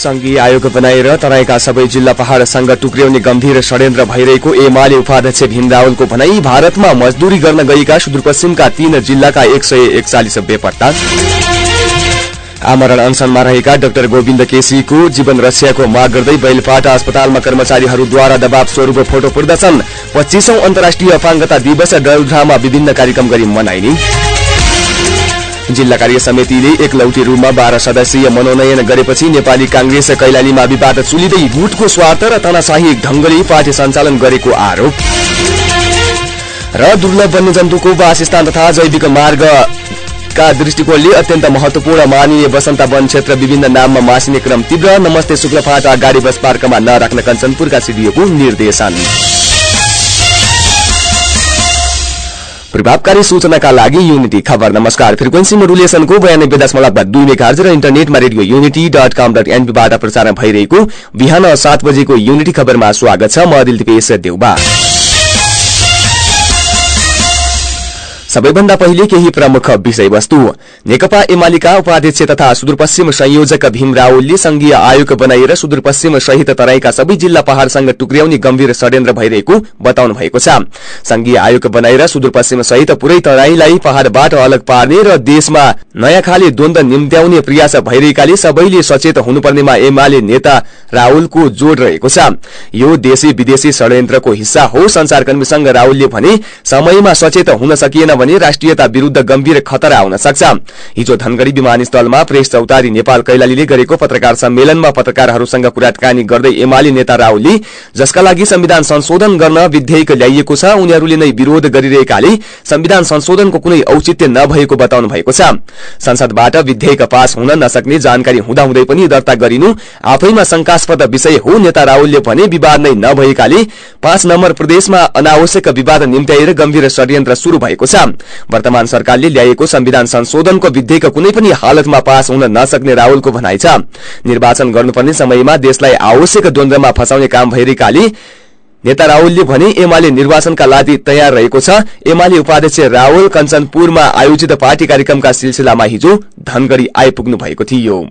संघीय आयोग बनाएर तराईका सबै जिल्ला पहाड़सँग टुक्र्याउने गम्भीर षड्यन्त्र भइरहेको एमाले उपाध्यक्ष भीम रावलको भनाई भारतमा मजदूरी गर्न गएका सुदूरपश्चिमका तीन जिल्लाका एक सय एकचालिस बेपत्ता। आमरण अनसनमा रहेका डाक्टर गोविन्द केसीको जीवन रक्षाको माग गर्दै बैलपाटा अस्पतालमा कर्मचारीहरूद्वारा दबाव स्वरूप फोटो प्रदर्शन पच्चीसौं अन्तर्राष्ट्रिय अपाङ्गता दिवस डलड्रामा विभिन्न कार्यक्रम गरी मनाइने। जिल्ला कार्य समितिले एकलौटी रूपमा बाह्र सदस्यीय मनोनयन गरेपछि नेपाली कांग्रेस कैलालीमा विवाद चुलिँदै गुटको स्वार्थ र तनाशाही ढंगले पार्टी सञ्चालन गरेको आरोप। र दुर्लभ वन्यजन्तुको वासस्थान तथा जैविक मार्ग का दृष्टिकोणले अत्यन्त महत्वपूर्ण मानिने वसन्त वन क्षेत्र विभिन्न नाममा मासिने क्रम तीव्र। नमस्ते शुक्लफाटा गाडी बस पार्कमा नराख्न कञ्चनपुरका सिडिओको निर्देशन। प्रभावकारी सूचनाका लागि युनिटी खबर। नमस्कार। फ्रिक्वेन्सी मोडुलेसनको बयानब्बे दशमलव दुई मेघार्ज र इन्टरनेटमा radio unity dot com dot एनपीबाट प्रसारण भइरहेको बिहान सात बजेको युनिटी खबरमा स्वागत छ। म दिलदीपेश देउबा। सबैभन्दा पहिले केही प्रमुख विषयवस्तु। नेकपा एमालेका उपाध्यक्ष तथा सुदूरपश्चिम संयोजक भीम रावलले संघीय आयोग बनाएर सुदूरपश्चिम सहित तराईका सबै जिल्ला पहाड़सँग टुक्र्याउने गम्भीर षड्यन्त्र भइरहेको बताउनु भएको छ। संघीय आयोग बनाएर सुदूरपश्चिम सहित पुरै तराईलाई पहाड़बाट अलग पार्ने र देशमा नयाँ खाले द्वन्द निम्त्याउने प्रयास भइरहेकाले सबैले सचेत हुनुपर्नेमा एमाले नेता राहुलको जोड़ रहेको छ। यो देशी विदेशी षड्यन्त्रको हिस्सा हो संचारकर्मीसँग राहुलले भने समयमा सचेत हुन सकिएन भने राष्ट्रियता विरूद्ध गम्भीर खतरा आउन सक्छ। हिजो धनगढ़ी विमानस्थलमा प्रेस चौतारी नेपाल कैलालीले गरेको पत्रकार सम्मेलनमा पत्रकारहरूसँग कुराकानी गर्दै एमाले नेता राहुलले जसका लागि संविधान संशोधन गर्न विधेयक ल्याइएको छ उनीहरूले नै विरोध गरिरहेकाले संविधान संशोधनको कुनै औचित्य नभएको बताउनु भएको छ। संसदबाट विधेयक पास हुन नसक्ने जानकारी हुँदाहुँदै पनि दर्ता गरिनु आफैमा शंकास्पद विषय हो नेता राहुलले भने विवाद नै नभएकाले पाँच नम्बर प्रदेशमा अनावश्यक विवाद निम्त्याएर गम्भीर षड्यन्त्र शुरू भएको छ। वर्तमान सरकारले ल्याएको संविधान संशोधनको विधेयक कुनै पनि हालतमा पास हुन नसक्ने राहुलको भनाइ छ। निर्वाचन गर्नुपर्ने समयमा देशलाई आवश्यक द्वन्द्वमा फसाउने काम भइरहेकाले नेता राहुलले भने एमाले निर्वाचनका लागि तयार रहेको छ। एमाले उपाध्यक्ष राहुल कञ्चनपुरमा आयोजित पार्टी कार्यक्रमका सिलसिलामा हिजो धनगढ़ी आइपुग्नु भएको थियो।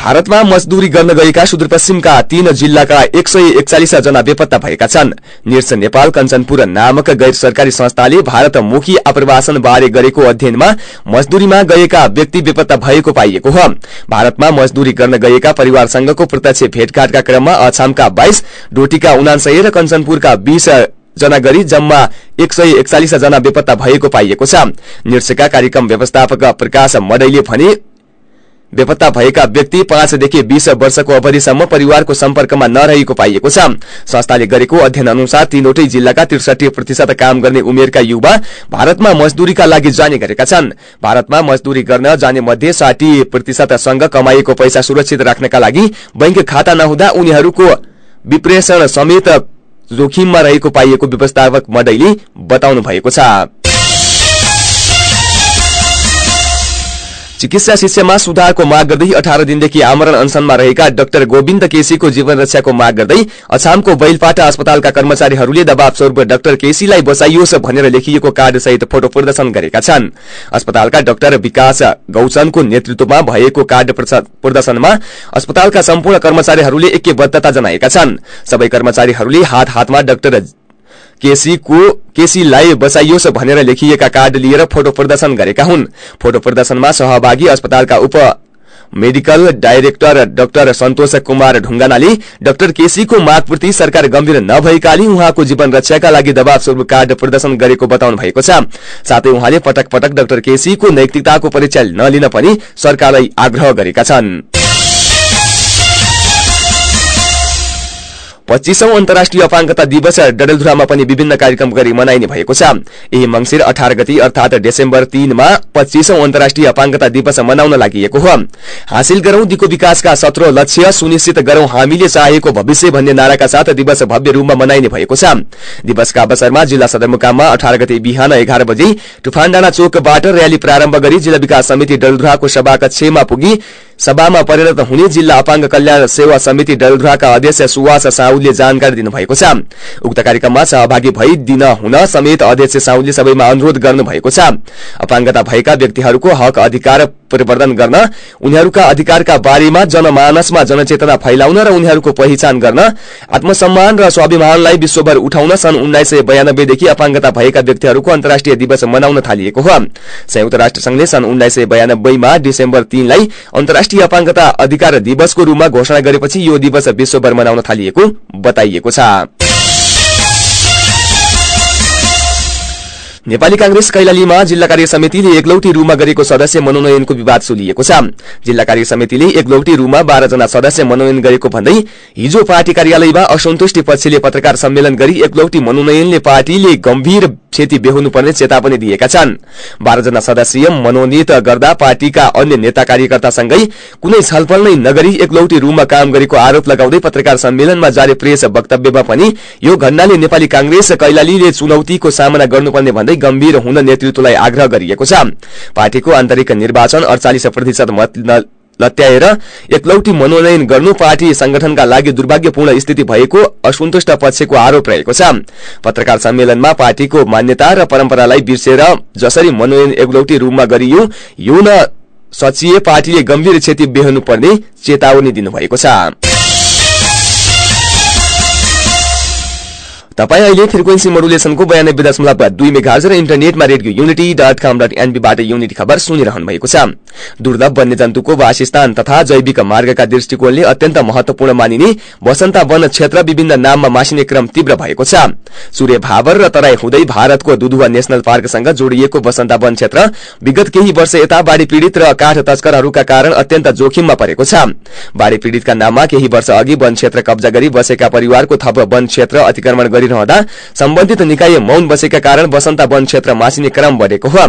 भारतमा मजदूरी गर्न गएका सुदूरपश्चिमका तीन जिल्लाका एक सय एकचालिस जना बेपत्ता भएका छन्। निर्स नेपाल कञ्चनपुर नामक गैर सरकारी संस्थाले भारतमुखी आप्रवासन बारे गरेको अध्ययनमा मजदूरीमा गएका व्यक्ति बेपत्ता भएको पाइएको हो। भारतमा मजदूरी गर्न गएका परिवारसँगको प्रत्यक्ष भेटघाटका क्रममा अछामका बाइस डोटीका उनासय र कञ्चनपुरका बीस जना गरी जम्मा एक सय एकचालिस जना बेपत्ता भएको पाइएको छ। निर्सका कार्यक्रम व्यवस्थापक प्रकाश मडैले भने बेपत्ता भएका व्यक्ति पाँचदेखि बीस वर्षको अवधिसम्म परिवारको सम्पर्कमा नरहेको पाइएको छ। संस्थाले गरेको अध्ययन अनुसार तीनवटै जिल्लाका त्रिसठी प्रतिशत काम गर्ने उमेरका युवा भारतमा मजदूरीका लागि जाने गरेका छन्। भारतमा मजदूरी गर्न जाने मध्ये साठी प्रतिशतसँग कमाइएको पैसा सुरक्षित राख्नका लागि बैंक खाता नहुँदा उनीहरूको विप्रेषण समेत जोखिममा रहेको पाइएको व्यवस्थापक मडैले बताउनु भएको छ। चिकित्सा शिक्षामा सुधारको माग गर्दै अठार दिनदेखि आमरण अनसनमा रहेका डाक्टर गोविन्द केसीको जीवन रक्षाको माग गर्दै अछामको बैलपाटा अस्पतालका कर्मचारीहरूले दबाव स्वरूप डाक्टर केसीलाई बचाइयोस् भनेर लेखिएको कार्ड सहित फोटो प्रदर्शन गरेका छन्। अस्पतालका डाक्टर विकास गौचनको नेतृत्वमा भएको कार्ड प्रदर्शनमा अस्पतालका सम्पूर्ण कर्मचारीहरूले एकबद्धता जनाएका छन्। सबै कर्मचारीहरूले हात हातमा डाक्टर केसीको केसीलाई बचाइयोस् भनेर लेखिएका कार्ड लिएर फोटो प्रदर्शन गरेका हुन्। फोटो प्रदर्शनमा सहभागी अस्पतालका उप medical director doctor Santosh Kumar ढुङ्गानाले doctor केसीको मागप्रति सरकार गम्भीर नभएकाले उहाँको जीवन रक्षाका लागि दबाव स्वरूप कार्ड प्रदर्शन गरेको बताउनु भएको छ। साथै उहाँले पटक पटक डाक्टर केसीको नैतिकताको परीक्षा नलिन पनि सरकारलाई आग्रह गरेका छन्। पच्चीसौं अन्तर्राष्ट्रिय अपाङ्गता दिवस डडेलधुरामा पनि विभिन्न कार्यक्रम गरी मनाइने भएको छ। यही मंगिर अठार गति अर्थात डिसेम्बर तीनमा पच्चीसौं अन्तर्राष्ट्रिय अपाङ्गता दिवस मनाउन लागि हो। हासिल गरौं दिको विकासका सत्र लक्ष्य सुनिश्चित गरौं हामीले चाहेको भविष्य भन्ने नाराका साथ दिवस भव्य रूपमा मनाइने भएको छ। दिवसका अवसरमा जिल्ला सदरमुकाममा अठार गते बिहान एघार बजे टुफानडाँडा चोकबाट र्याली प्रारम्भ गरी जिल्ला विकास समिति डलधुराको सभाकक्षमा पुगी सभामा परिणत हुने जिल्ला अपाङ्ग कल्याण सेवा समिति डलधुराका अध्यक्ष सुवास साउदले जानकारी दिनुभएको छ। उक्त कार्यक्रममा सहभागी भई दिन हुन समेत अध्यक्ष साउदले सबैमा अनुरोध गर्नुभएको छ। अपाङ्गता भएका व्यक्तिहरूको हक अधिकार परिवर्तन गर्न उनीहरूका अधिकारका बारेमा जनमानसमा जनचेतना फैलाउन र उनीहरूको पहिचान गर्न आत्मसम्मान र स्वाभिमानलाई विश्वभर उठाउन सन् उन्नाइस सय बयानब्बेदेखि अपाङ्गता भएका व्यक्तिहरूको अन्तर्राष्ट्रिय दिवस मनाउन थालिएको हो। संयुक्त राष्ट्र संघले सन् उन्नाइस सय बयानब्बेमा डिसेम्बर तीनलाई अन्तर्राष्ट्रिय अपाङ्गता अधिकार दिवसको रूपमा घोषणा गरेपछि यो दिवस विश्वभर मनाउन थालिएको बताइएको छ। नेपाली कांग्रेस कैलालीमा जिल्ला कार्य समितिले एकलौटी रूममा गरेको सदस्य मनोनयनको विवाद सुलिएको छ। जिल्ला कार्य समितिले एकलौटी रूममा बाह्रजना सदस्य मनोनयन गरेको भन्दै हिजो पार्टी कार्यालयमा असन्तुष्टि पक्षले पत्रकार सम्मेलन गरी एकलौटी मनोनयनले पार्टीले गम्भीर क्षति बेहोर्नुपर्ने चेतावनी दिएका छन्। बाह्रजना सदस्यीय मनोनित गर्दा पार्टीका अन्य नेता कार्यकर्तासँगै कुनै छलफल नै नगरी एकलौटी रूममा काम गरेको आरोप लगाउँदै पत्रकार सम्मेलनमा जारी प्रेस वक्तव्यमा पनि यो घटनाले नेपाली कांग्रेस कैलालीले चुनौतीको सामना गर्नुपर्ने भन्दै गम्भीर हुन नेतृत्वलाई आग्रह गरिएको छ। पार्टीको आन्तरिक निर्वाचन अडचालिस प्रतिशत मत लत्याएर एकलौटी मनोनयन गर्नु पार्टी संगठनका लागि दुर्भाग्यपूर्ण स्थिति भएको असन्तुष्ट पक्षको आरोप रहेको छ। पत्रकार सम्मेलनमा पार्टीको मान्यता र परम्परालाई बिर्सेर जसरी मनोनयन एकलौटी रूपमा गरियो यो न सचिए पार्टीले गम्भीर क्षति बेहोर्नुपर्ने चेतावनी दिनुभएको छ। तपाईँ अहिले फ्रिक्वेन्सी मोडुलेसनको बयानब्बे दशमलव दुई मेघाज र इन्टरनेटमा radio unity dot com dot एनबीबाट unity खबर सुनिरहनु भएको छ। दुर्लभ वन्यजन्तुको वासस्थान तथा जैविक मार्गका दृष्टिकोणले अत्यन्त महत्वपूर्ण मानिने वसन्ता वन क्षेत्र विभिन्न नाममा मासिने क्रम तीव्र भएको छ। सूर्य भावर र तराई हुँदै भारतको दुधुवा नेशनल पार्कसँग जोडिएको वसन्ता वन क्षेत्र विगत केही वर्ष यता बाढ़ी पीड़ित र काठ तस्करहरूका कारण अत्यन्त जोखिममा परेको छ। बाढ़ी पीड़ितका नाममा केही वर्ष अघि वन क्षेत्र कब्जा गरी बसेका परिवारको थप वन क्षेत्र अतिक्रमण गरिरहँदा सम्बन्धित निकाय मौन बसेका कारण वसन्ता वन क्षेत्र मासिने क्रम बढ़ेको हो।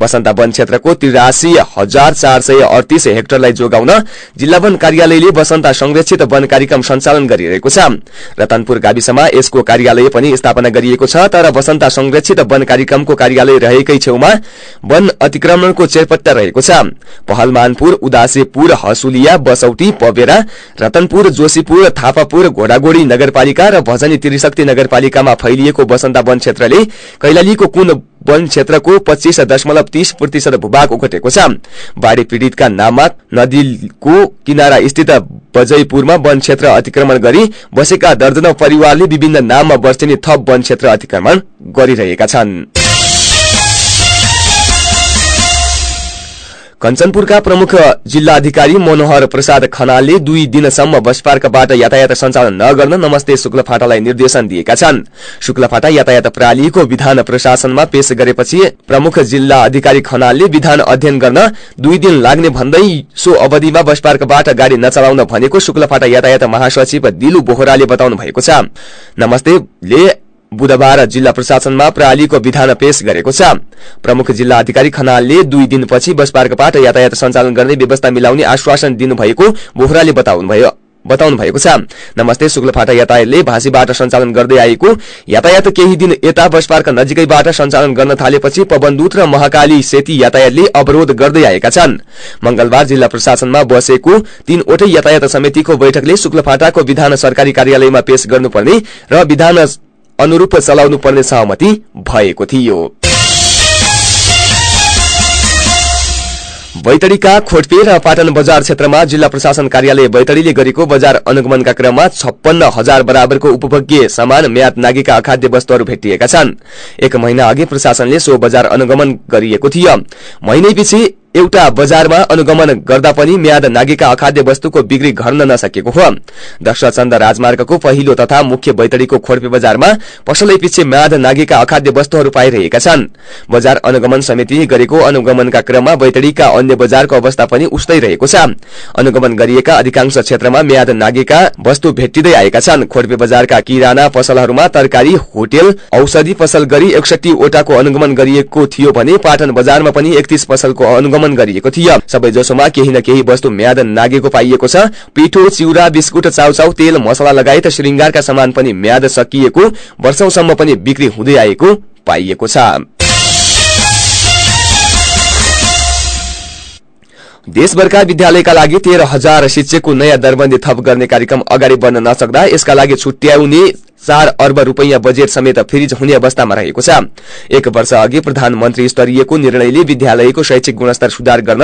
वसन्ता वन क्षेत्रको तिरासी हजार चार सय अडतिस हेक्टरलाई जोगाउन जिल्ला वन कार्यालयले वसन्ता संरक्षित वन कार्यक्रम सञ्चालन गरिरहेको छ। रतनपुर गाविसमा यसको कार्यालय पनि स्थापना गरिएको छ तर वसन्ता संरक्षित वन कार्यक्रमको कार्यालय रहेकै छेउमा वन अतिक्रमणको चेरपट्टा रहेको छ। पहलमानपुर उदासेपुर हसुलिया बसौटी पवेरा रतनपुर जोशीपुर थापापुर घोडागोड़ी नगरपालिका र भजनी त्रिशक्ति नगरपालिकामा फैलिएको वसन्ता वन क्षेत्रले कैलालीको कुन वन क्षेत्रको पच्चीस दशमलव तीस प्रतिशत भूभाग ओगटेको छ। बाढ़ी पीड़ितका नाममा नदीको किनारा स्थित बजयपुरमा वन क्षेत्र अतिक्रमण गरी बसेका दर्जनौ परिवारले विभिन्न नाममा वर्षिने थप वन क्षेत्र अतिक्रमण गरिरहेका छन्। कञ्चनपुरका प्रमुख जिल्ला अधिकारी मनोहर प्रसाद खनालले दुई दिनसम्म बस पार्कबाट यातायात सञ्चालन नगर्न नमस्ते शुक्लफाटालाई निर्देशन दिएका छन्। शुक्लफाटा यातायात प्रणालीको विधान प्रशासनमा पेश गरेपछि प्रमुख जिल्ला अधिकारी खनालले विधान अध्ययन गर्न दुई दिन लाग्ने भन्दै सो अवधिमा बस गाड़ी नचलाउन भनेको शुक्लफाटा यातायात महासचिव दिलु बोहराले बताउनु भएको छ बुधबार जिल्ला प्रशासनमा प्रणालीको विधान पेश गरेको छ। प्रमुख जिल्ला अधिकारी खनालले दुई दिनपछि बस पार्कबाट यातायात सञ्चालन गर्ने व्यवस्था मिलाउने आश्वासन दिनुभएको बोहराले बताउनु भएको छ। नमस्ते शुक्लफाटा यातायातले भाँसीबाट सञ्चालन गर्दै आएको। यातायात केही दिन यता बस पार्क नजिकैबाट सञ्चालन गर्न थालेपछि पवनदूत र महाकाली सेती यातायातले अवरोध गर्दै आएका छन्। मंगलबार जिल्ला प्रशासनमा बसेको तीनवटै यातायात समितिको बैठकले शुक्लफाटाको विधान सरकारी कार्यालयमा पेश गर्नुपर्ने र विधान अनुरूप चलाउनु पर्ने सहमति भएको थियो। बैतडीका खोटपे र पाटन बजार क्षेत्रमा जिल्ला प्रशासन कार्यालय बैतडीले गरेको बजार अनुगमनका क्रममा छप्पन्न हजार बराबरको उपभोग्य सामान म्याद नागेका अखाद्य वस्तुहरू भेटिएका छन्। एक महिना अघि प्रशासनले सो बजार अनुगमन गरिएको थियो। एउटा बजारमा अनुगमन गर्दा पनि म्याद नागेका अखाद्य वस्तुको बिक्री घर्न नसकेको हो। दक्षचन्द राजमार्गको पहिलो तथा मुख्य बैतडीको खोर्पे बजारमा पसलै पछि म्याद नागेका अखाद्य वस्तुहरू पाइरहेका छन्। बजार अनुगमन समितिले गरेको अनुगमनका क्रममा बैतडीका अन्य बजारको अवस्था पनि उस्तै रहेको छ। अनुगमन गरिएका अधिकांश क्षेत्रमा म्याद नागेका वस्तु भेटिँदै आएका छन्। खोर्पे बजारका किराना पसलहरूमा तरकारी होटेल औषधि पसल गरी एकसठी वटाको अनुगमन गरिएको थियो भने पाटन बजारमा पनि एकतीस पसलको अनुगमन अनुगमन गरिएको थियो। सबै जसोमा केही न केही वस्तु म्याद नागेको पाइएको छ। पिठो चिउरा बिस्कुट चाउचाउ तेल मसला लगायत श्रृंगारका सामान पनि म्याद सकिएको वर्षौसम्म पनि बिक्री हुँदै आएको पाइएको छ। देशभरका विद्यालयका लागि तेह्र हजार शिक्षकको नयाँ दरबन्दी थप गर्ने कार्यक्रम अगाडि बढ्न नसक्दा यसका लागि छुट्याउने चार अर्ब रूपियाँ बजेट समेत फ्रिज हुने अवस्थामा रहेको छ। एक वर्ष अघि प्रधानमन्त्री स्तरीयको निर्णयले विद्यालयको शैक्षिक गुणस्तर सुधार गर्न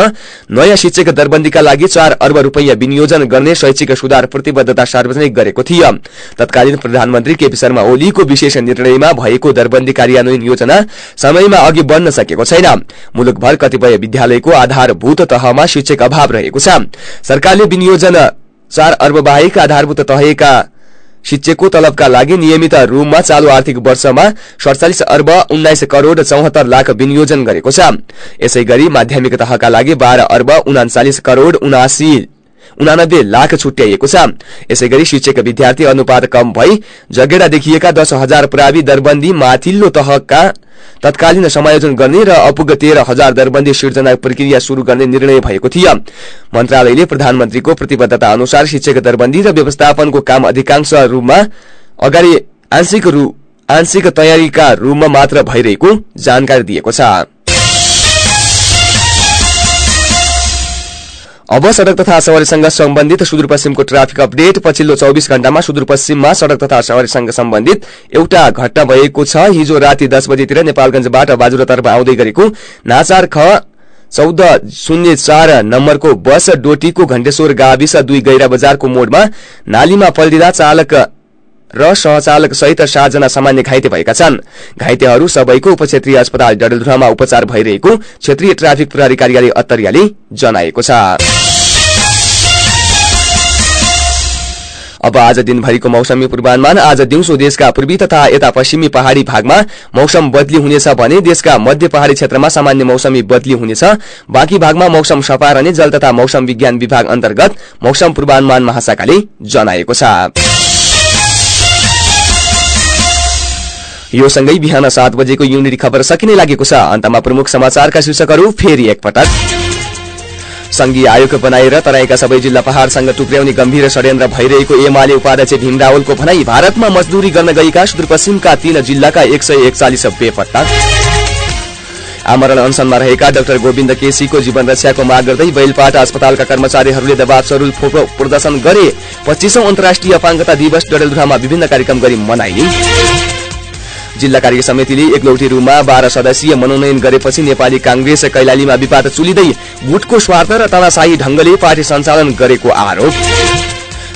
नयाँ शिक्षक दरबन्दीका लागि चार अर्ब रूपियाँ विनियोजन गर्ने शैक्षिक सुधार प्रतिबद्धता सार्वजनिक गरेको थियो। तत्कालीन प्रधानमन्त्री केपी शर्मा ओलीको विशेष निर्णयमा भएको दरबन्दी कार्यान्वयन योजना समयमा अघि बढ्न सकेको छैन। मुलुकभर कतिपय विद्यालयको आधारभूत तहमा शिक्षक अभाव रहेको छ। सरकारले विनियोजन चार अर्ब बाहेक आधारभूत तहका शिक्षकको तलबका लागि नियमित रूपमा चालू आर्थिक वर्षमा सडचालिस अर्ब उन्नाइस करोड़ चौहत्तर लाख विनियोजन गरेको छ। यसै गरी माध्यमिक तहका लागि बाह्र अर्ब उनाचालिस करोड़ उनासी उनानब्बे लाख छुट्याइएको छ। यसै गरी शिक्षक विद्यार्थी अनुपात कम भई जगेडा देखिएका दश हजार पुरावी दरबन्दी माथिल्लो तहका तत्कालीन समायोजन गर्ने र अपुग तेह्र हजार दरबन्दी सिर्जना प्रक्रिया शुरू गर्ने निर्णय भएको थियो। मन्त्रालयले प्रधानमन्त्रीको प्रतिबद्धता अनुसार शिक्षक दरबन्दी र व्यवस्थापनको काम अधिकांश रूपमा अगाडि आंशिक तयारीका रूपमा मात्र भइरहेको जानकारी दिएको छ। अब सड़क तथा सवारीसँग सम्बन्धित सुदूरपश्चिमको ट्राफिक अपडेट। पछिल्लो चौबिस घण्टामा सुदूरपश्चिममा सड़क तथा सवारीसँग सम्बन्धित एउटा घटना भएको छ। हिजो राति दस बजेतिर नेपालगंजबाट बाजुरातर्फ आउँदै गरेको नाचार ख चौध शून्य चार नम्बरको बस डोटीको घण्टेश्वर गाविस दुई गैरा बजारको मोडमा नालीमा पल्टिँदा चालक र सहचालक सहित सातजना सामान्य घाइते भएका छन्। घाइतेहरू सबैको उपक्षेत्रीय अस्पताल डडेलधुरामा उपचार भइरहेको क्षेत्रीय ट्राफिक प्रहरी कार्यालय अत्तरियाले जनाएको छ। अब आज दिनभरिको मौसमी पूर्वानुमान आज दिउँसो देशका पूर्वी तथा यता पश्चिमी पहाड़ी भागमा मौसम बदली हुनेछ भने देशका मध्य पहाड़ी क्षेत्रमा सामान्य मौसमी बदली हुनेछ। बाँकी भागमा मौसम सफा रहने जल तथा मौसम विज्ञान विभाग अन्तर्गत मौसम पूर्वानुमान महाशाखाले जनाएको छ। यो सँगै बिहान सात बजेको युनिटी खबर सकिने लागेको छ। अन्तमा प्रमुख समाचारका शीर्षकहरू फेरि एकपटक। संघीय आयोग बनाएर तराईका सबै जिल्ला पहाड़सँग टुक्र्याउने गम्भीर षड्यन्त्र भइरहेको एमाले उपाध्यक्ष भीम रावलको भनाई भारतमा मजदुरी गर्न गएका सुदूरपश्चिमका तीन जिल्लाका एक सय एकचालिस बेपत्ता। आमरण अनसनमा रहेका डाक्टर गोविन्द केसीको जीवन रक्षाको माग गर्दै बैलपाटा अस्पतालका कर्मचारीहरूले दबाव स्वरूप प्रदर्शन गरे। पच्चिसौं अन्तर्राष्ट्रिय अपाङ्गता दिवस डडेलधुरामा विभिन्न कार्यक्रम गरी मनाइने जिल्ला कार्य समितिले एकलौटी रूपमा बाह्र सदस्यीय मनोनयन गरेपछि नेपाली कांग्रेस कैलालीमा विवाद चुलिँदै गुटको स्वार्थ र तनासाही ढंगले पार्टी सञ्चालन गरेको आरोप।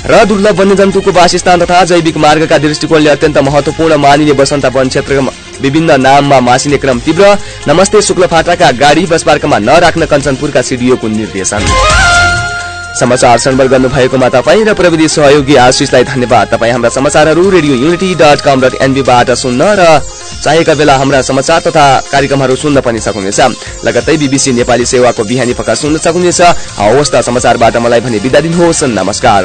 र दुर्लभ वन्यजन्तुको वासस्थान तथा जैविक मार्गका दृष्टिकोणले अत्यन्त महत्वपूर्ण मानिने बसन्त वन क्षेत्र विभिन्न नाममा मासिने क्रम तीव्र। नमस्ते शुक्ल फाटाका गाडी बस पार्कमा नराख्न कञ्चनपुरका सिडिओको निर्देशन। समाचार सम्बल गर्नुभएकोमा तपाईँ र प्रविधि सहयोगी आशिषलाई धन्यवाद। तपाईँ हाम्रा समाचारहरू radio unity dot com dot एनबीबाट सुन्न र चाहेका बेला हाम्रा समाचार तथा कार्यक्रमहरू सुन्न पनि सक्नुहुनेछ। लगत्तै बीबीसी नेपाली सेवाको बिहानी पक्का सुन्न सक्नुहुनेछ। हवस् त समाचारबाट मलाई भने बिदा दिनुहोस्। नमस्कार।